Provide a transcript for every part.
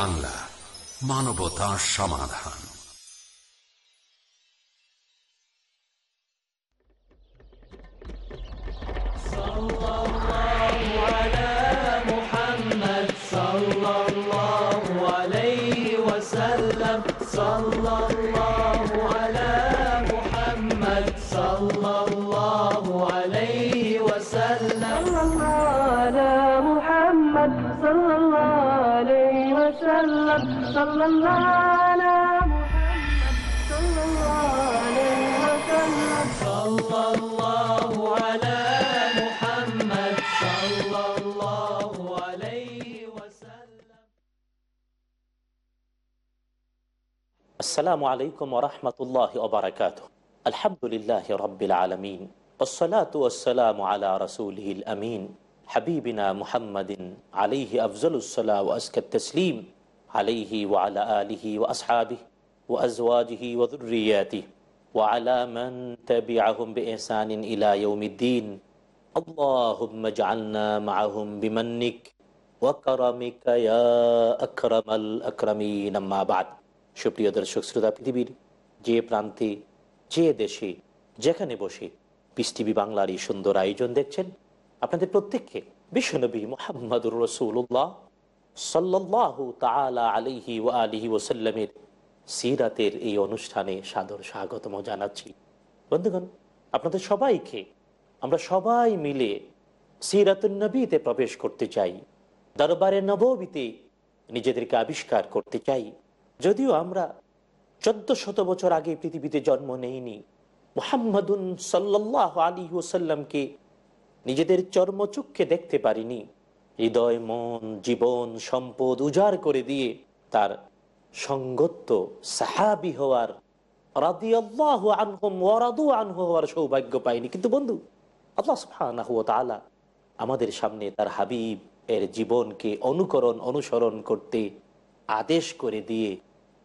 বাংলা মানবতা সমাধান। السلام عليكم ورحمة الله وبركاته. الحمد لله رب العالمين والصلاة والسلام على رسوله الأمين حبيبنا محمد عليه أفضل الصلاة وأزكى التسليم عليه وعلى آله وأصحابه وأزواجه وذرياته وعلى من تبعهم بإحسان إلى يوم الدين. اللهم اجعلنا معهم بمنك وكرمك يا أكرم الأكرمين أما بعد. সুপ্রিয় দর্শক, শ্রোতা পৃথিবীর যে প্রান্তে, যে দেশে, যেখানে বসে পিস টিভি বাংলার এই সুন্দর আয়োজন দেখছেন, আপনাদের প্রত্যেককে বিশ্বনবী মোহাম্মদুর রসুল্লাহ সাল্লাহ তালা আলিহি ও আলিহি ওসাল্লামের সিরাতের এই অনুষ্ঠানে সাদর স্বাগতম জানাচ্ছি। বন্ধুগণ, আপনাদের সবাইকে আমরা সবাই মিলে সিরাতুল নবীতে প্রবেশ করতে চাই, দরবারে নবীতে নিজেদেরকে আবিষ্কার করতে চাই। যদিও আমরা চোদ্দ শত বছর আগে পৃথিবীতে জন্ম নেইনি, মোহাম্মদুন সাল্লাহ আলী ওসাল্লামকে নিজেদের চর্মচক্ষে দেখতে পারিনি। হৃদয়, মন, জীবন, সম্পদ উজাড় করে দিয়ে তার সঙ্গত্ব সাহাবি হওয়ার, রাদিয়াল্লাহু আনহুম ওয়ারাদু আনহু হওয়ার সৌভাগ্য পাইনি। কিন্তু বন্ধু, আল্লাহ সুবহানাহু ওয়া আমাদের সামনে তার হাবিব এর জীবনকে অনুকরণ, অনুসরণ করতে আদেশ করে দিয়ে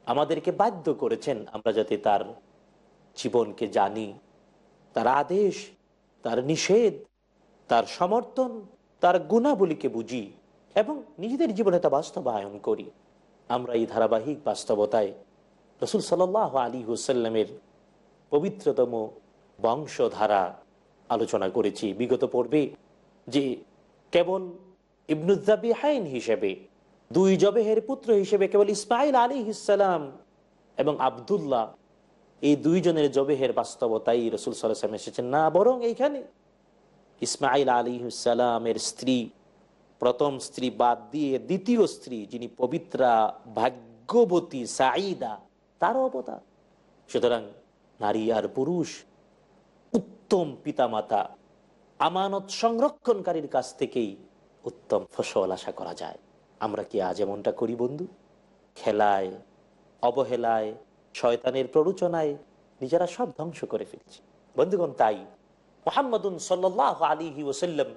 আমাদেরকে বাধ্য করেছেন আমরা যাতে তার জীবনকে জানি, তার আদেশ, তার নিষেধ, তার সমর্থন, তার গুণাবলীকে বুঝি এবং নিজেদের জীবনে তা বাস্তবায়ন করি। আমরা এই ধারাবাহিক বাস্তবতায় রসুল সাল আলী হুসাল্লামের পবিত্রতম বংশধারা আলোচনা করেছি। বিগত পর্বে যে কেবল ইবনুদ্দাবি হাইন হিসেবে দুই জবেহের পুত্র হিসেবে কেবল ইসমাইল আলী ইসালাম এবং আবদুল্লাহ, এই দুইজনের জবেহের বাস্তবতাই রসুল সাল্লাম এসেছেন। না, বরং এইখানে ইসমাইল আলী ইসালামের স্ত্রী, প্রথম স্ত্রী বাদ দিয়ে দ্বিতীয় স্ত্রী যিনি পবিত্রা, ভাগ্যবতী সাঈদা, তারও অবতার। সুতরাং নারী আর পুরুষ, উত্তম পিতামাতা, আমানত সংরক্ষণকারীর কাছ থেকেই উত্তম ফসল আশা করা যায়। আমরা কি আজ এমনটা করি বন্ধু? খেলায়, অবহেলায়, শয়তানের প্ররোচনায় নিজেরা সব ধ্বংস করে ফেলছি। বন্ধুগণ, তাই মোহাম্মদুন সাল্লাহ আলিহি ওসাল্লাম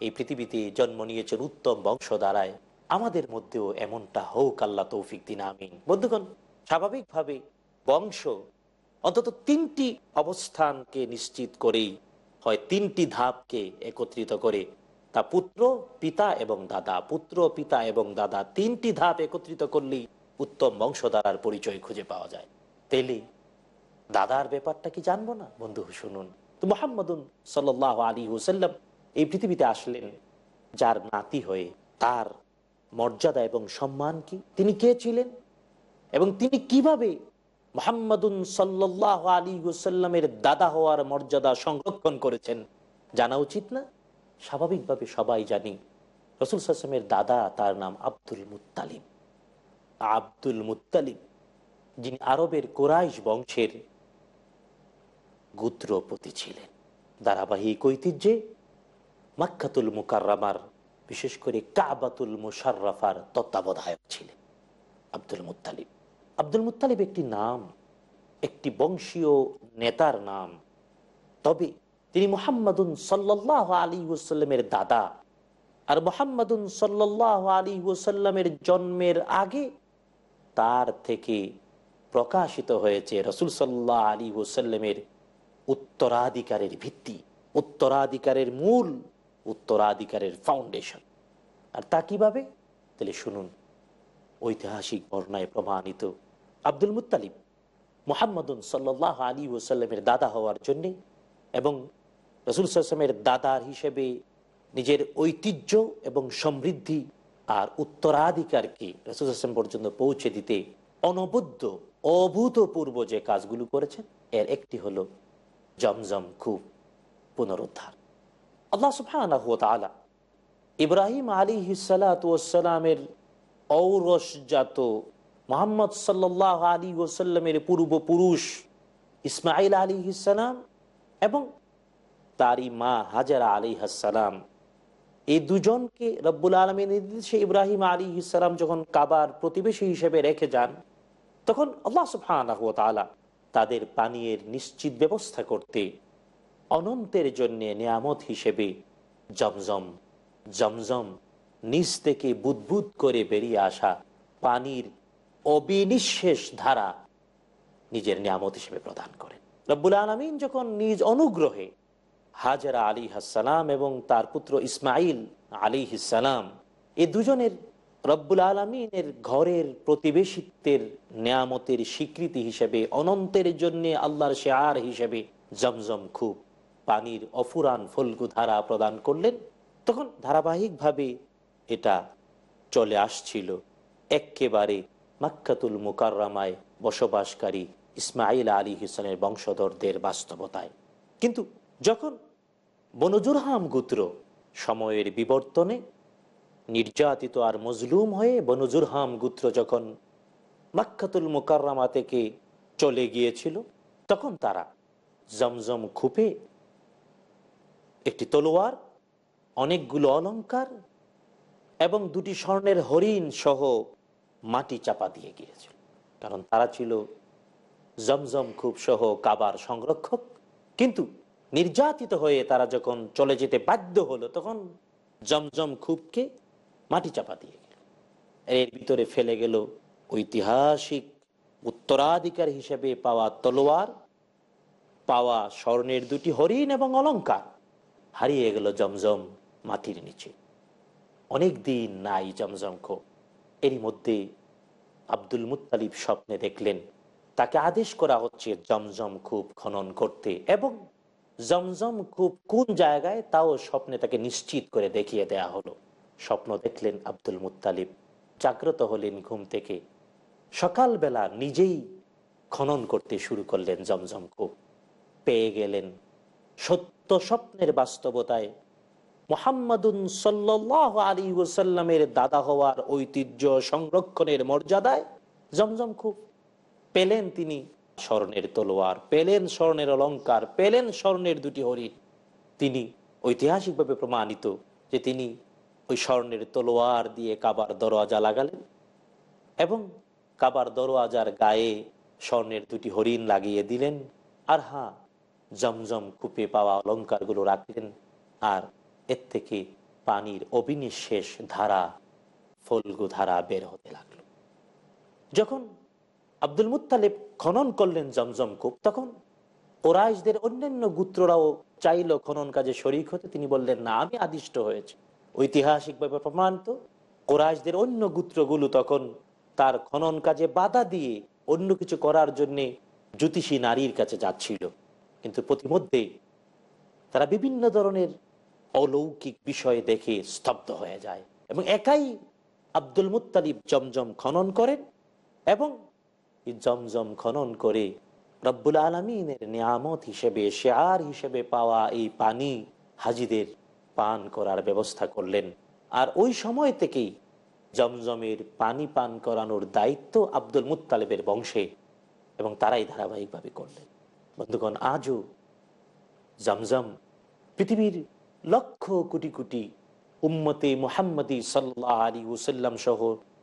এই পৃথিবীতে জন্ম নিয়েছেন উত্তম বংশ দ্বারায় আমাদের মধ্যেও এমনটা হোক, আল্লাহ তৌফিক দিন, আমিন। বন্ধুগণ, স্বাভাবিকভাবে বংশ অন্তত তিনটি অবস্থানকে নিশ্চিত করেই, হয় তিনটি ধাপকে একত্রিত করে তা পুত্র, পিতা এবং দাদা। পুত্র, পিতা এবং দাদা তিনটি ধাপ একত্রিত করলেই উত্তম বংশধারার পরিচয় খুঁজে পাওয়া যায়। তেলে, দাদার ব্যাপারটা কি জানব না? বন্ধু, শুনুন। তো মোহাম্মদুন সাল আলী হুসাল্লাম এই পৃথিবীতে আসলেন, যার নাতি হয়ে তার মর্যাদা এবং সম্মান কি? তিনি কে ছিলেন? এবং তিনি কীভাবে মোহাম্মদুন সাল্লাহ আলী হুসাল্লামের দাদা হওয়ার মর্যাদা সংরক্ষণ করেছেন জানা উচিত না? স্বাভাবিকভাবে সবাই জানি, রসুল সাসমের দাদা তার নাম আব্দুল মুতালিম আব্দুল মুতালিম যিনি আরবের কোরাইশ বংশের গুত্রপতি ছিলেন। ধারাবাহিক ঐতিহ্যে মাক্কাতুল মুকাররামার, বিশেষ করে কাবাতুল মুশাররাফার তত্ত্বাবধায়ক ছিলেন আব্দুল মুতালিব আব্দুল মুতালিব একটি নাম, একটি বংশীয় নেতার নাম, তবে তিনি মোহাম্মদুন সাল্লাহ আলী ওসাল্লামের দাদা। আর মোহাম্মদুন সাল্লাহ আলী ওসাল্লামের জন্মের আগে তার থেকে প্রকাশিত হয়েছে রসুল সাল্লাহ আলী ওসাল্লামের উত্তরাধিকারের ভিত্তি, উত্তরাধিকারের মূল, উত্তরাধিকারের ফাউন্ডেশন। আর তা কীভাবে? তাহলে শুনুন। ঐতিহাসিক বর্ণায় প্রমাণিত। আব্দুল মুতালিব মোহাম্মদুন সাল্লাহ আলী ওসাল্লামের দাদা হওয়ার জন্যে এবং রসুল সাল্লামের দাদার হিসেবে নিজের ঐতিহ্য এবং সমৃদ্ধি আর উত্তরাধিকারকে রসুল আসলাম পর্যন্ত পৌঁছে দিতে অনবদ্য, অভূতপূর্ব যে কাজগুলো করেছেন, এর একটি হলো জমজম খুব পুনরুদ্ধার। আল্লাহ সুবহানাহু ওয়া তাআলা ইব্রাহিম আলী হিসালামের ঔরসজাত মোহাম্মদ সাল্লাহ আলী ওসাল্লামের পূর্বপুরুষ ইসমাইল আলী ইসালাম এবং তারই মা হাজারা আলী হাসালাম এই দুজনকে রব্বুল আলমী নির্দেশে ইব্রাহিম আলী ইসালাম যখন কাবার প্রতিবেশী হিসেবে রেখে যান, তখন আল্লাহ সুফানাহ তালা তাদের পানীয়ের নিশ্চিত ব্যবস্থা করতে, অনন্তের জন্যে নিয়ামত হিসেবে জমজম জমজম নিচ থেকে বুদবুদ করে বেরিয়ে আসা পানির অবিনিঃশেষ ধারা নিজের নিয়ামত হিসেবে প্রদান করেন। রব্বুল আলমিন যখন নিজ অনুগ্রহে হাজারা আলী হাসালাম এবং তার পুত্র ইসমাইল আলী হিসালাম এই দুজনের রব্বুল আলমিনের ঘরের প্রতিবেশিত্বের নিয়ামতের স্বীকৃতি হিসেবে, অনন্তের জন্য আল্লাহর শেয়ার হিসেবে জমজম খুব পানির অফুরান ফলগু ধারা প্রদান করলেন। তখন ধারাবাহিকভাবে এটা চলে আসছিল। একেবারে মাক্কাতুল মুকাররামায় বসবাসকারী ইসমাইল আলী হিসানের বংশধরদের বাস্তবতায়। কিন্তু যখন বনজুরহাম গোত্র সময়ের বিবর্তনে নির্যাতিত আর মজলুম হয়ে বনজুরহাম গোত্র যখন মাক্কাতুল মুকাররামা থেকে চলে গিয়েছিল, তখন তারা জমজম খুপে একটি তলোয়ার, অনেকগুলো অলঙ্কার এবং দুটি স্বর্ণের হরিণ সহ মাটি চাপা দিয়ে গিয়েছিল। কারণ তারা ছিল জমজম খুব সহ কাবার সংরক্ষক। কিন্তু নির্যাতিত হয়ে তারা যখন চলে যেতে বাধ্য হলো, তখন জমজম খুবকে মাটি চাপা দিয়ে গেল। এর ভিতরে ফেলে গেল ঐতিহাসিক উত্তরাধিকার হিসেবে পাওয়া তলোয়ার, পাওয়া স্বর্ণের দুটি হরিণ এবং অলঙ্কার। হারিয়ে গেল জমজম মাটির নিচে। অনেক দিন নাই জমজম খো। এরই মধ্যে আব্দুল মুতালিব স্বপ্নে দেখলেন, তাকে আদেশ করা হচ্ছে জমজম খুব খনন করতে এবং জমজম খুব কোন জায়গায়, তাও স্বপ্নে তাকে নিশ্চিত করে দেখিয়ে দেয়া হলো। স্বপ্ন দেখলেন আব্দুল মুতালিব জাগ্রত হলেন ঘুম থেকে। সকালবেলা নিজেই খনন করতে শুরু করলেন জমজম খুব পেয়ে গেলেন সত্য স্বপ্নের বাস্তবতায়। মোহাম্মদুন সাল্লাহ আলী ওসাল্লামের দাদা হওয়ার ঐতিহ্য সংরক্ষণের মর্যাদায় জমজম খুব পেলেন তিনি। স্বর্ণের তলোয়ার, পেলেন স্বর্ণের অলঙ্কার, পেলেন স্বর্ণের দুটি হরিণ তিনি ঐতিহাসিকভাবে প্রমাণিত যে তিনি ওই স্বর্ণের তলোয়ার দিয়ে কাবার দরওয়াজা লাগালেন এবং কাবার দরওয়াজার গায়ে স্বর্ণের দুটি হরিণ লাগিয়ে দিলেন আর হ্যাঁ জমজম কূপে পাওয়া অলঙ্কারগুলো রাখলেন আর এর থেকে পানির অবিনিঃশেষ ধারা ফলগু ধারা বের হতে লাগল। যখন আব্দুল মুতালেব খনন করলেন জমজম কূপ। তখন ওরাইশদের অন্যান্য গুত্ররাও চাইল খনন কাজে শরিক হতে। তিনি বললেন, না, আমি আদিষ্ট হয়েছে। ঐতিহাসিকভাবে প্রমাণিত ওরাইশদের অন্য গুত্রগুলো তখন তার খনন কাজে বাধা দিয়ে অন্য কিছু করার জন্যে জ্যোতিষী নারীর কাছে যাচ্ছিল। কিন্তু প্রতিমধ্যে তারা বিভিন্ন ধরনের অলৌকিক বিষয় দেখে স্তব্ধ হয়ে যায় এবং একাই আব্দুল মুতালিব জমজম খনন করেন এবং জমজম খনন করে রব্বুল আলমিনের নিয়ামত হিসেবে, শেয়ার হিসেবে পাওয়া এই পানি হাজিদের পান করার ব্যবস্থা করলেন। আর ওই সময় থেকেই জমজমের পানি পান করানোর দায়িত্ব আব্দুল মুতালেবের বংশে এবং তারাই ধারাবাহিকভাবে করলেন। বন্ধুগণ, আজও জমজম পৃথিবীর লক্ষ কোটি কোটি উম্মতে মোহাম্মদী সাল্লাহ আলী ওসাল্লাম সহ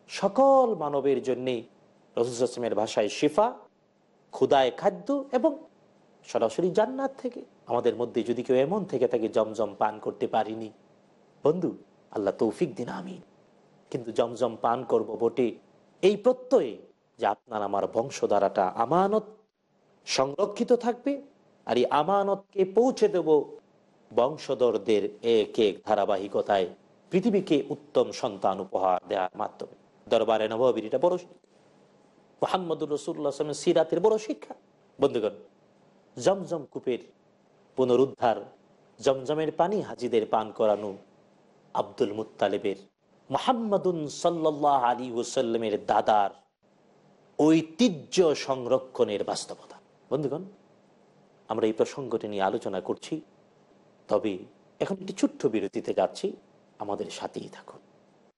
সকল মানবের জন্যে রসুলের ভাষায় শিফা, ক্ষুদায় খাদ্য এবং সরাসরি জান্নাত থেকে। আমাদের মধ্যে যদি কেউ এমন থেকে থাকে জমজম পান করতে পারিনি। বন্ধু, আল্লাহ তৌফিক দিন আমি কিন্তু জমজম পান করব বটে। এই প্রত্যয়ে যে আপনার আমার বংশধারাটা আমানত সংরক্ষিত থাকবে আর এই আমানতকে পৌঁছে দেব বংশধরদের এক এক ধারাবাহিকতায়, পৃথিবীকে উত্তম সন্তান উপহার দেওয়ার মাধ্যমে। দরবারে নবাবির এটা বড় মোহাম্মদুর রসুল্লাহ আসলামের সিরাতের বড় শিক্ষা। বন্ধুগণ, জমজম কূপের পুনরুদ্ধার, জমজমের পানি হাজিদের পান করানো আব্দুল মুতালেবের মোহাম্মদুন সাল্লাহ আলী ওসাল্লামের দাদার ঐতিহ্য সংরক্ষণের বাস্তবতা। বন্ধুগণ, আমরা এই প্রসঙ্গটি নিয়ে আলোচনা করছি, তবে এখন একটি ছোট্ট বিরতিতে যাচ্ছি। আমাদের সাথেই থাকুন।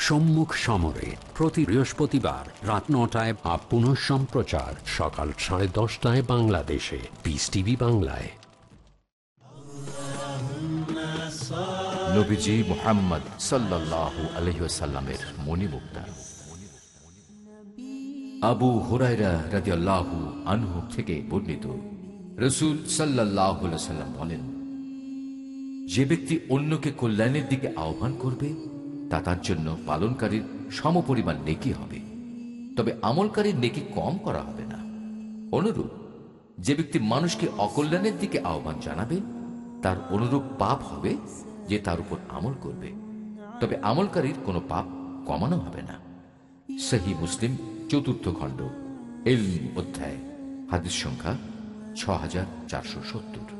সম্মুখ সমরে প্রতি বৃহস্পতিবার রাত নটায় বা পুনঃ সম্প্রচার সকাল সাড়ে দশটায় বাংলাদেশে। পিস টিভি বাংলায়। মোহাম্মদ আবু রাদিয়াল্লাহু আনহু থেকে বর্ণিত রসুল বলেন, যে ব্যক্তি অন্যকে কল্যাণের দিকে আহ্বান করবে তা তার জন্য পালনকারীর সমপরিমাণ নেকি হবে। তবে আমলকারীর নেকি কম করা হবে না। অনুরূপ, যে ব্যক্তি মানুষকে অকল্যাণের দিকে আহ্বান জানাবে, তার অনুরূপ পাপ হবে যে তার উপর আমল করবে। তবে আমলকারীর কোনো পাপ কমানো হবে না। সহি মুসলিম, চতুর্থ খণ্ড এল অধ্যায়, হাদিস সংখ্যা ছ হাজার চারশো সত্তর।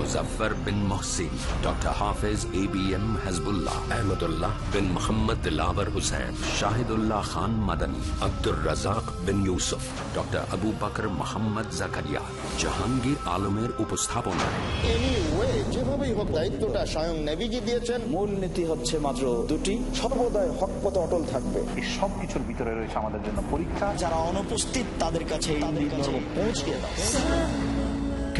Muzaffar bin Mohsin doctor Hafez A B M Hasbullah Ahmadullah bin Mohammad Dilabar Hussain Shahidullah Khan Madani Abdur Razzak bin Yusuf doctor Abu Bakar Mohammad Zakaria Jahangir আলমের উপস্থাপনায় যেভাবেই হোক দায়িত্বটা স্বয়ং নেভিজি দিয়েছেন। মূল নীতি হচ্ছে মাত্র দুটি। সর্বদাই হক পথে অটল থাকবে। এই সব কিছুর ভিতরে রয়েছে আমাদের জন্য পরীক্ষা। যারা অনুপস্থিত তাদের কাছে পৌঁছে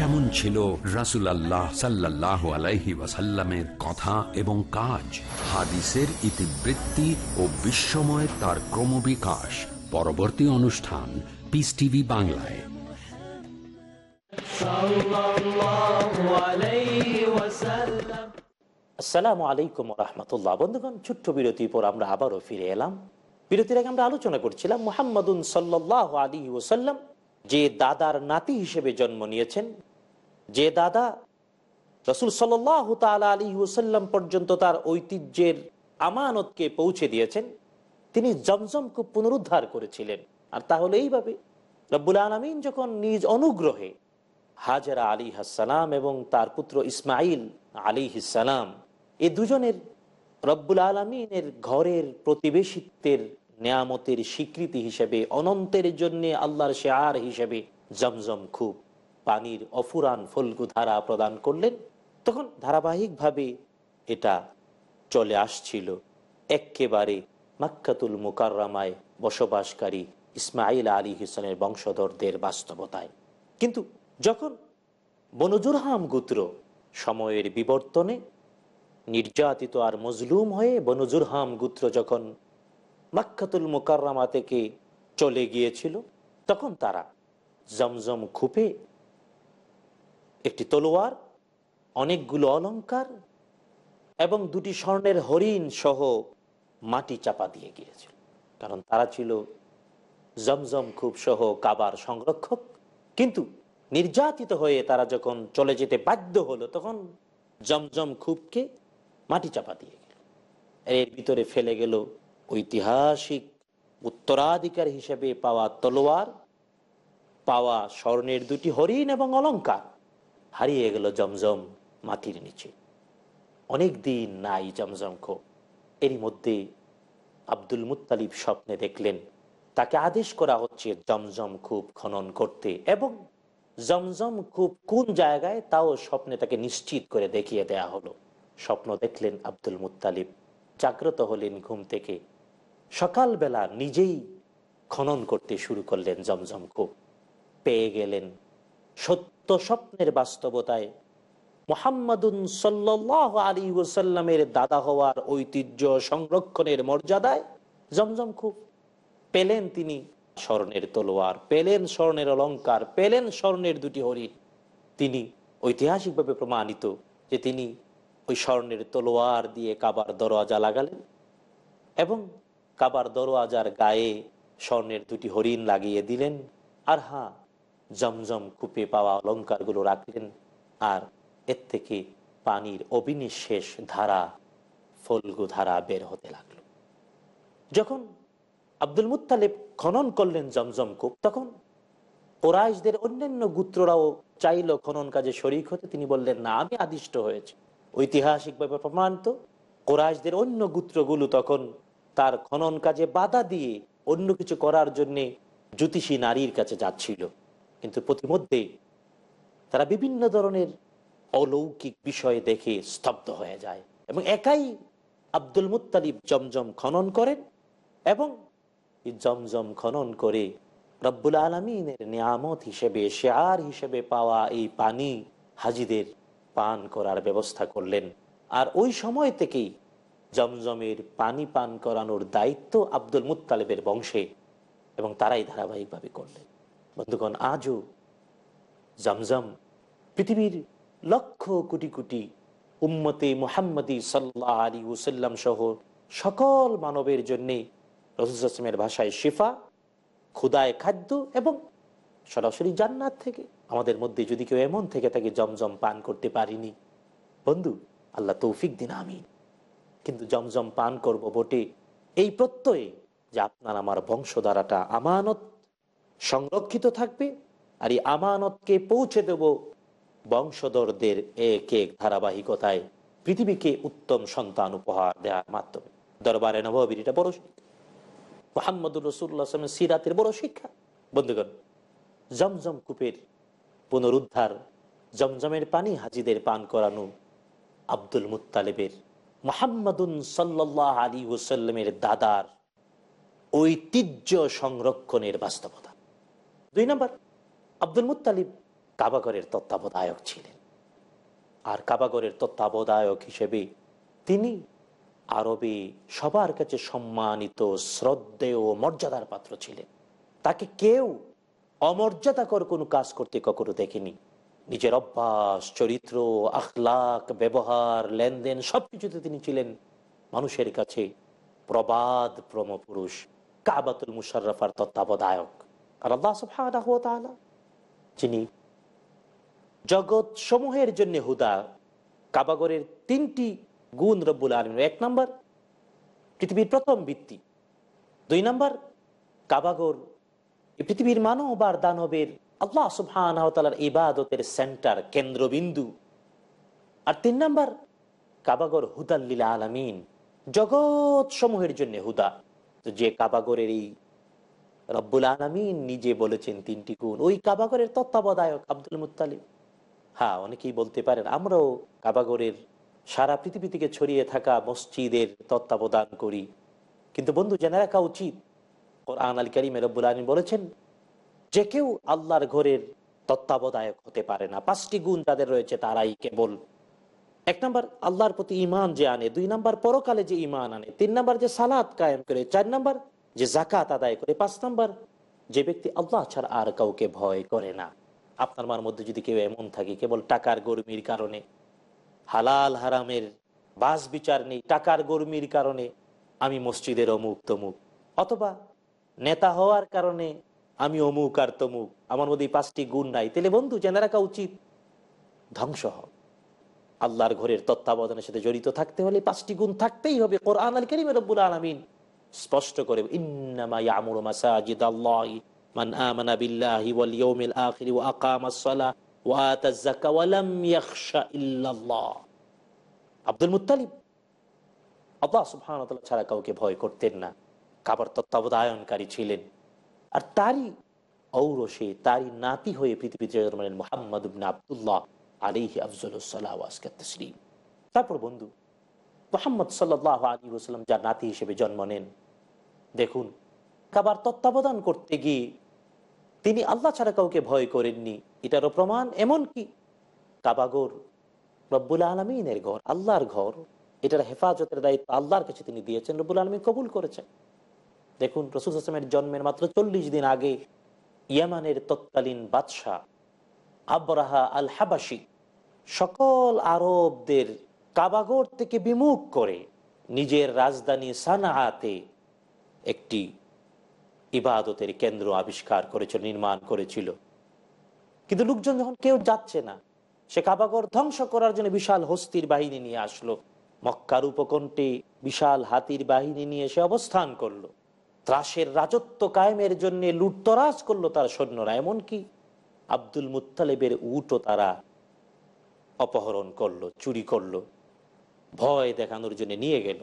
কেমন ছিল রাসুল আল্লাহ সাল্লাহ আলাইহি ওয়াসাল্লামের কথা এবং কাজ? হাদিসের ইতিবৃত্তি ও বিশ্বময় তার ক্রমবিকাশ। পরবর্তী অনুষ্ঠান পিস টিভি বাংলায়। আসসালামু আলাইকুম রহমতুল্লাহ। বন্ধুগণ ছোট্ট বিরতির পর আমরা আবারও ফিরে এলাম। বিরতির আগে আমরা আলোচনা করছিলাম মোহাম্মদুন সাল্লাহ আলী ওসাল্লাম যে দাদার নাতি হিসেবে জন্ম নিয়েছেন। যে দাদা রসুল সাল্লাহ আলী ওসাল্লাম পর্যন্ত তার ঐতিহ্যের আমানতকে পৌঁছে দিয়েছেন, তিনি জমজমকে পুনরুদ্ধার করেছিলেন। আর তাহলে এইভাবে রব্বুল আলমিন যখন নিজ অনুগ্রহে হাজারা আলী হাসালাম এবং তার পুত্র ইসমাইল আলী হিসালাম এই দুজনের রব্বুল আলমিনের ঘরের প্রতিবেশিত্বের নিয়ামতের স্বীকৃতি হিসেবে, অনন্তের জন্য আল্লাহর শেয়ার হিসেবে জমজম খুব পানির অফুরান ফলগু ধারা প্রদান করলেন, তখন ধারাবাহিকভাবে এটা চলে আসছিল। একেবারে মাক্কাতুল মুকাররামায় বসবাসকারী ইসমাইল আলী হোসেনের বংশধরদের বাস্তবতায়। কিন্তু যখন বনজুরহাম গোত্র সময়ের বিবর্তনে নির্যাতিত আর মজলুম হয়ে বনজুরহাম গোত্র যখন মাক্কাতুল মোকাররামা থেকে চলে গিয়েছিল, তখন তারা জমজম খুপে একটি তলোয়ার, অনেকগুলো অলঙ্কার এবং দুটি স্বর্ণের হরিণ সহ মাটি চাপা দিয়ে গিয়েছিল। কারণ তারা ছিল জমজম খুব সহ কাবার সংরক্ষক। কিন্তু নির্যাতিত হয়ে তারা যখন চলে যেতে বাধ্য হলো, তখন জমজম খুবকে মাটি চাপা দিয়ে গেল। এর ভিতরে ফেলে গেল ঐতিহাসিক উত্তরাধিকার হিসেবে পাওয়া তলোয়ার, পাওয়া স্বর্ণের দুটি হরিণ এবং অলঙ্কার হারিয়ে গেল জমজম মাটির নিচে। অনেক দিন নাই জমজম খো। এরই মধ্যে আব্দুল মুত্তালিব স্বপ্নে দেখলেন, তাকে আদেশ করা হচ্ছে জমজম খুব খনন করতে এবং জমজম খুব কোন জায়গায় তাও স্বপ্নে তাকে নিশ্চিত করে দেখিয়ে দেয়া হলো। স্বপ্ন দেখলেন আব্দুল মুত্তালিব, জাগ্রত হলেন ঘুম থেকে। সকালবেলা নিজেই খনন করতে শুরু করলেন জমজম খুব। পেয়ে গেলেন সত্য স্বপ্নের বাস্তবতায় মোহাম্মদুন সাল্লাহ আলী ওসাল্লামের দাদা হওয়ার ঐতিহ্য সংরক্ষণের মর্যাদায় জমজম খুব। পেলেন তিনি স্বর্ণের তলোয়ার, পেলেন স্বর্ণের অলঙ্কার, পেলেন স্বর্ণের দুটি হরিণ। তিনি ঐতিহাসিকভাবে প্রমাণিত যে তিনি ওই স্বর্ণের তলোয়ার দিয়ে কাবার দরওয়াজা লাগালেন এবং কাবার দরওয়াজার গায়ে স্বর্ণের দুটি হরিণ লাগিয়ে দিলেন। আর হ্যাঁ জমজম কূপে পাওয়া অলঙ্কারগুলো রাখলেন আর এর থেকে পানির অবিনিশেষ ধারা, ফলগু ধারা বের হতে লাগল। যখন আব্দুল মুতালেব খনন করলেন জমজম কূপ, তখন ওরাইশদের অন্যান্য গুত্ররাও চাইল খনন কাজে শরিক হতে। তিনি বললেন, না, আমি আদিষ্ট হয়েছি। ঐতিহাসিকভাবে প্রমাণিত কোরাইশদের অন্য গুত্রগুলো তখন তার খনন কাজে বাধা দিয়ে অন্য কিছু করার জন্যে জ্যোতিষী নারীর কাছে যাচ্ছিল। কিন্তু প্রতিমধ্যে তারা বিভিন্ন ধরনের অলৌকিক বিষয় দেখে স্তব্ধ হয়ে যায় এবং একাই আব্দুল মুতালিব জমজম খনন করেন এবং জমজম খনন করে রব্বুল আলমিনের নিয়ামত হিসেবে, শেয়ার হিসেবে পাওয়া এই পানি হাজিদের পান করার ব্যবস্থা করলেন। আর ওই সময় থেকেই জমজমের পানি পান করানোর দায়িত্ব আব্দুল মুতালেবের বংশে এবং তারাই ধারাবাহিকভাবে করলেন। বন্ধুগণ, আজও জমজম পৃথিবীর লক্ষ কোটি কোটি উম্মতে মোহাম্মদী সাল্লাহ আলী ওসাল্লাম সহ সকল মানবের জন্যে রসুলের ভাষায় শিফা, ক্ষুদায় খাদ্য এবং সরাসরি জান্নাত থেকে আমাদের মধ্যে যদি কেউ এমন থেকে তাকে জমজম পান করতে পারিনি। বন্ধু, আল্লাহ তৌফিক দিন আমি কিন্তু জমজম পান করব বটে এই প্রত্যয়ে যে আপনার, আমার বংশধারাটা আমানত সংরক্ষিত থাকবে, আর এই আমানতকে পৌঁছে দেব বংশধরদের এক এক ধারাবাহিকতায়, পৃথিবীকে উত্তম সন্তান উপহার দেওয়ার মাধ্যমে। দরবারে নবীর এটা বড় শিক্ষা। মোহাম্মদুর রসুল্লাহ সিরাতের বড় শিক্ষা। বন্ধুগণ, জমজম কূপের পুনরুদ্ধার, জমজমের পানি হাজিদের পান করানো আব্দুল মুতালেবের মোহাম্মদুন সাল্লাহ আলী ওসাল্লামের দাদার ঐতিহ্য সংরক্ষণের বাস্তবতা। দুই নম্বর, আব্দুল মুতালিব কাবাগরের তত্ত্বাবধায়ক ছিলেন। আর কাবাগরের তত্ত্বাবধায়ক হিসেবে তিনি আরবে সবার কাছে সম্মানিত, শ্রদ্ধেয় ও মর্যাদার পাত্র ছিলেন। তাকে কেউ অমর্যাদাকর কোনো কাজ করতে কখনো দেখেনি। নিজের অভ্যাস, চরিত্র, আখলাক, ব্যবহার, লেনদেন সবকিছুতে তিনি ছিলেন মানুষের কাছে প্রবাদ প্রমপুরুষ কাবাতুল মুশারফার তত্ত্বাবধায়ক। আর আল্লাহ সুবহানাহু যিনি জগৎ সমূহের জন্য হুদা কাবাগরের তিনটি গুণ রব্বুল আলম এক নম্বর পৃথিবীর প্রথম ভিত্তি, দুই নম্বর কাবাগর পৃথিবীর মানব আর দানবের আল্লাহ সুবহানার ইবাদতের সেন্টার, কেন্দ্রবিন্দু, আর তিন নম্বর কাবাগর হুদাল্লিল আলমিন, জগৎ সমূহের জন্য হুদা, যে কাবাগরের এই রব্বুল আলমিন নিজে বলেছেন তিনটি গুণ। ওই কাবাগরের তত্ত্বাবধায়ক আব্দুল মুতালিম হ্যাঁ অনেকেই বলতে পারেন, আমরাও কাবাগরের সারা পৃথিবী থেকে ছড়িয়ে থাকা মসজিদের তত্ত্বাবধান করি। কিন্তু বন্ধু, জেনে রাখা উচিত, কোরআন আল করিম রব্বুল আলম বলেছেন, যে কেউ আল্লাহর ঘরের তত্ত্বাবধায়ক হতে পারে না। পাঁচটি গুণ যাদের রয়েছে তারাই কেবল। এক নম্বর, আল্লাহর প্রতি ইমান যে আনে। দুই নম্বর, পরকালে যে ইমান আনে। তিন নম্বর, যে সালাদ কায়েম করে। চার নম্বর যে জাকাত আদায় করে পাঁচ নম্বর, যে ব্যক্তি আল্লাহ ছাড়া আর কাউকে ভয় করে না। আপনার মার মধ্যে যদি কেউ এমন থাকে, কেবল টাকার গরমির কারণে, হালাল হারামের বাস বিচার নেই, টাকার গরমির কারণে আমি মসজিদের অমুক তমুক, অথবা নেতা হওয়ার কারণে আমি অমুক আর তমুক, আমার মধ্যে পাঁচটি গুণ নাই। তাহলে বন্ধু, জেনে রাখা উচিত, ধ্বংস হ আল্লাহর ঘরের তত্ত্বাবধানের সাথে জড়িত থাকতে হলে পাঁচটি গুণ থাকতেই হবে। কোরআন আল করিম রব্বুল আলমিন স্পষ্ট করে আব্দুল আল্লাহ ছাড়া কাউকে ভয় করতেন না। কাবার তত্ত্বাবধায়নকারী ছিলেন। আর তারই ঔরসে, তারই নাতি হয়ে পৃথিবীতে মোহাম্মদ আবদুল্লাহ আলিহি তারপর বন্ধু, মোহাম্মদ সাল্লাহ আলী যার নাতি হিসেবে জন্ম নেন দেখুন, কাবার তত্ত্বাবধান করতে গিয়ে তিনি আল্লাহ ছাড়া কাউকে ভয় করেননি। এটারও প্রমাণ এমন কি? কাবাগর রব্বুল আলমিনের ঘর, আল্লাহর ঘর, এটার হেফাজতের দায়িত্ব আল্লাহর কাছে তিনি দিয়েছেন, রব্বুল আলমী কবুল করেছেন। দেখুন, রসুল হাসলামের জন্মের মাত্র চল্লিশ দিন আগে ইয়ামানের তৎকালীন বাদশাহ আবরাহা আল হাবাসি সকল আরবদের কাবাগর থেকে বিমুখ করে নিজের রাজধানী সানাহাতে একটি ইবাদতের কেন্দ্র আবিষ্কার করেছিল, নির্মাণ করেছিল। কিন্তু লোকজন যখন কেউ যাচ্ছে না, সে কাবাগর ধ্বংস করার জন্য বিশাল হস্তির বাহিনী নিয়ে আসলো। মক্কার উপকণ্ঠে বিশাল হাতির বাহিনী নিয়ে সে অবস্থান করল। ত্রাসের রাজত্ব কায়েমের জন্য লুটতরাজ করল তার সৈন্যরা, এমনকি আব্দুল মুতালেবের উটও তারা অপহরণ করল, চুরি করল, ভয় দেখানোর জন্য নিয়ে গেল।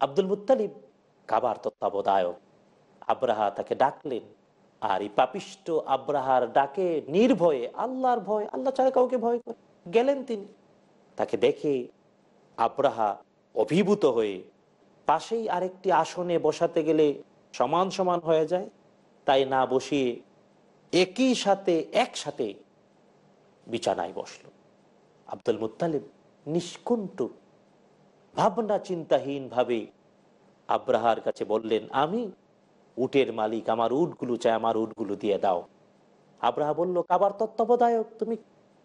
আব্দুল মুতালিব কাবার তত্ত্বাবধায়ক আব্রাহা তাকে ডাকলেন আর এই পাপিষ্ট আব্রাহার ডাকে নির্ভয়ে আল্লাহর ভয় আল্লাহ ছাড়া কাউকে ভয় করে গেলেন তিনি তাকে দেখে আব্রাহা অভিভূত হয়ে পাশেই আরেকটি আসনে বসাতে গেলে সমান সমান হয়ে যায়, তাই না বসিয়ে একই সাথে একসাথে বিছানায় বসল। আব্দুল মুতালিব নিষ্কুণ্ঠ, ভাবনা চিন্তাহীন ভাবে আব্রাহার কাছে বললেন, আমি উটের মালিক, আমার উটগুলো চাই, আমার উটগুলো দিয়ে দাও। আব্রাহা বলল, কাবার তত্ত্বাবধায়ক, তুমি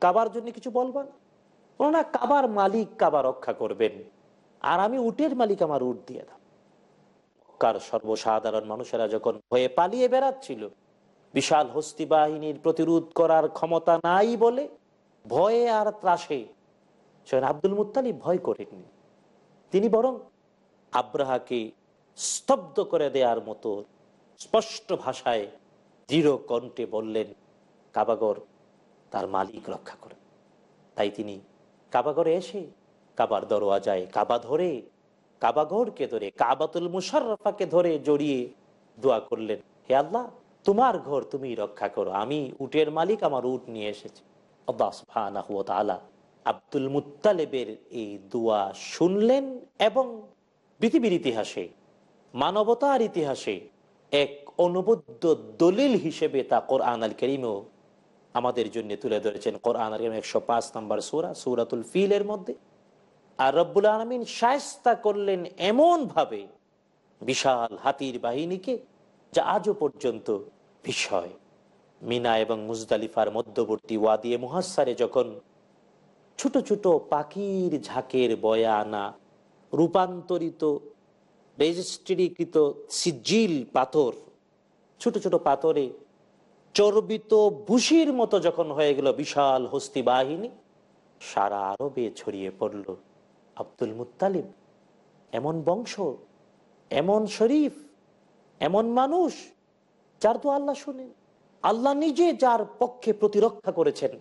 কাবার জন্য কিছু বলবা না? কাবার মালিক কাবার রক্ষা করবেন, আর আমি উটের মালিক আমার উট দিয়ে দাও। কার সর্বসাধারণ মানুষেরা যখন ভয়ে পালিয়ে বেড়াচ্ছিল, বিশাল হস্তি বাহিনীর প্রতিরোধ করার ক্ষমতা নাই বলে ভয়ে আর ত্রাসে আব্দুল মুতালিব ভয় করেননি। তিনি বরং আব্রাহাকে স্তব্ধ করে দেওয়ার মতো স্পষ্ট ভাষায় দৃঢ় কণ্ঠে বললেন, কাবাগর তার মালিক রক্ষা করে। তাই তিনি কাবাগরে এসে কাবার দরওয়াজায় কাবা ধরে, কাবাগরকে ধরে, কাবাতুল মুশারফাকে ধরে জড়িয়ে দোয়া করলেন, হে আল্লাহ, তোমার ঘর তুমি রক্ষা করো। আমি উটের মালিক, আমার উট নিয়ে এসেছি। আব্দুল মুতালেবের এই দোয়া শুনলেন এবং পৃথিবীর ইতিহাসে, মানবতার ইতিহাসে এক অনুবদ্ধ দলিল হিসেবে তা কোরআন আল করিমেও আমাদের জন্য তুলে ধরেছেন। কোরআন আল করিম একশো পাঁচ নম্বর সুরা, সুরাতুল ফিলের মধ্যে। আর রব্বুল আলমিন সায়স্তা করলেন এমন ভাবে বিশাল হাতির বাহিনীকে, যা আজও পর্যন্ত বিষয়। মিনা এবং মুজদালিফার মধ্যবর্তী ওয়াদিয়ে মুহাসারে যখন ছোট ছোট পাখির ঝাঁকের বয়া আনা রূপান্তরিত, রেজিস্ট্রিকৃত সিজিল পাথর, ছোট ছোট পাথরে চর্বিত ভুসির মতো যখন হয়ে গেল বিশাল হস্তি বাহিনী, সারা আরবে ছড়িয়ে পড়ল আব্দুল মুতালিব এমন বংশ, এমন শরীফ, এমন মানুষ যার তো আল্লাহ শুনে আল্লাহ নিজে যার পক্ষে প্রতিরক্ষা করেছেন।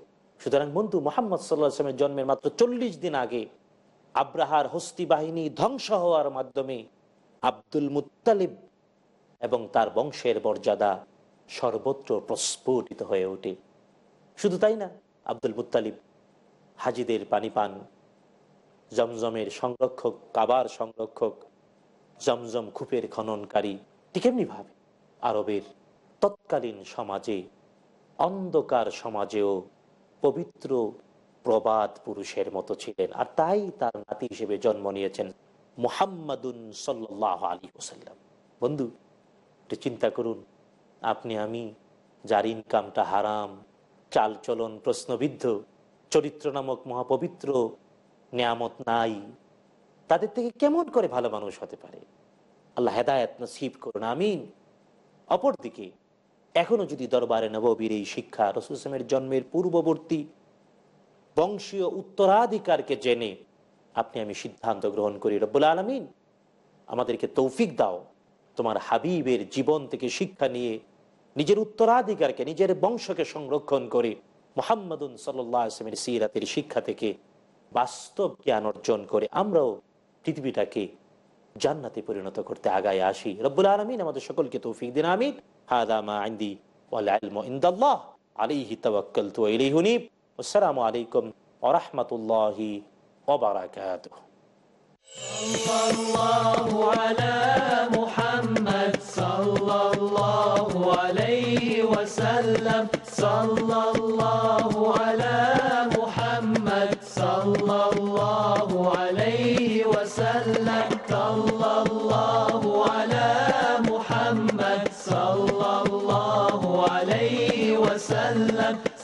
সুতরাং বন্ধু, মোহাম্মদ সাল্লাহামের জন্মের মাত্র চল্লিশ দিন আগে আব্রাহার হস্তি বাহিনী ধ্বংস হওয়ার মাধ্যমে আব্দুল মুতালিব এবং তার বংশের মর্যাদা সর্বত্র প্রস্ফুটিত হয়ে ওঠে। শুধু তাই না, আব্দুল মুতালিব হাজিদের পানি পান জমজমের সংরক্ষক, কাবার সংরক্ষক, জমজম খুপের খননকারী ঠিক এমনিভাবে আরবের তৎকালীন সমাজে, অন্ধকার সমাজেও পবিত্র প্রবাদ পুরুষের মতো ছিলেন। আর তাই তার নাতি হিসেবে জন্ম নিয়েছেন মোহাম্মদুন সাল্লাহ আলী ওসাল্লাম বন্ধু, একটু চিন্তা করুন, আপনি, আমি, যার ইনকামটা হারাম চাল চলন প্রশ্নবিদ্ধ, চরিত্র নামক মহাপবিত্র, নিয়ামত নাই, তাদের থেকে কেমন করে ভালো মানুষ হতে পারে? আল্লাহ হেদায়ত নসিব করুন, আমিন। অপরদিকে, এখনও যদি দরবারে নববীর এই শিক্ষা রসুলের জন্মের পূর্ববর্তী বংশীয় উত্তরাধিকারকে জেনে আপনি আমি সিদ্ধান্ত গ্রহণ করি, রব্বুল আলমিন। আমাদেরকে তৌফিক দাও। তোমার হাবিবের জীবন থেকে শিক্ষা নিয়ে নিজের উত্তরাধিকারকে, নিজের বংশকে সংরক্ষণ করে মোহাম্মদুন সাল্লামের সিরাতের শিক্ষা থেকে বাস্তব জ্ঞান অর্জন করে আমরাও পৃথিবীটাকে জান্নাতে পরিণত করতে আগায় আসি। রব্বুল আলমিন আমাদের সকলকে তৌফিক দিন, আমিন। হাদামা আইন্দি والسلام عليكم ورحمة الله وبركاته. صلى الله على محمد صلى الله عليه وسلم. صلى الله على محمد صلى الله عليه وسلم.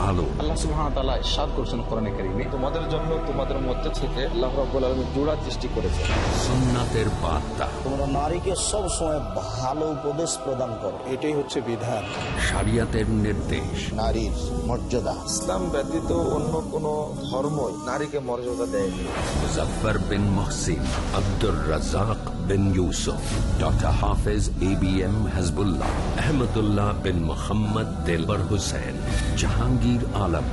আলো। আল্লাহ কোরআনে কারীমে। তোমাদের জন্য তোমাদের মধ্যে থেকে আল্লাহ রাব্বুল আলামিন জোড়া সৃষ্টি করেছেন। সুন্নাতের বার্তা। তোমরা নারীকে সব সময় ভালো উপদেশ প্রদান করো। এটাই হচ্ছে বিধান। শরিয়াতের নির্দেশ। নারীর মর্যাদা। ইসলাম ব্যতীত অন্য কোন ধর্মই নারীকে মর্যাদা দেয়নি। Muzaffar bin Mohsin Abdur Razzak bin Yusuf doctor Hafez A B M Hasbullah Ahmadullah bin Mohammad Delwar Hussain Jahangir Alam.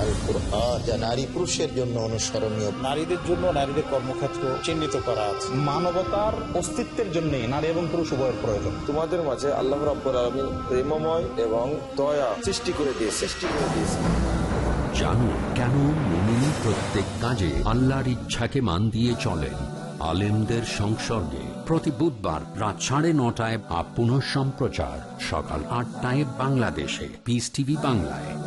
Al Quran যা নারী পুরুষের জন্য অনুসরণীয়। নারীদের জন্য নারীদের কর্মক্ষেত্র চিহ্নিত করা আছে। মানবতার অস্তিত্বের জন্য নারী এবং পুরুষ উভয়ের প্রয়োজন। তোমাদের মাঝে আল্লাহ রাব্বুল আলামিন প্রেমময় এবং দয়া সৃষ্টি করে দিয়ে সৃষ্টি করে দিয়েছে জানুন কেন মুমিন প্রত্যেক কাজে আল্লাহর ইচ্ছাকে মান দিয়ে চলেন? আলেমদের সংসর্গে। প্রতি বুধবার রাত সাড়ে নটায় বা পুনঃ সম্প্রচার সকাল আটটায় বাংলাদেশে। পিস টিভি বাংলায়।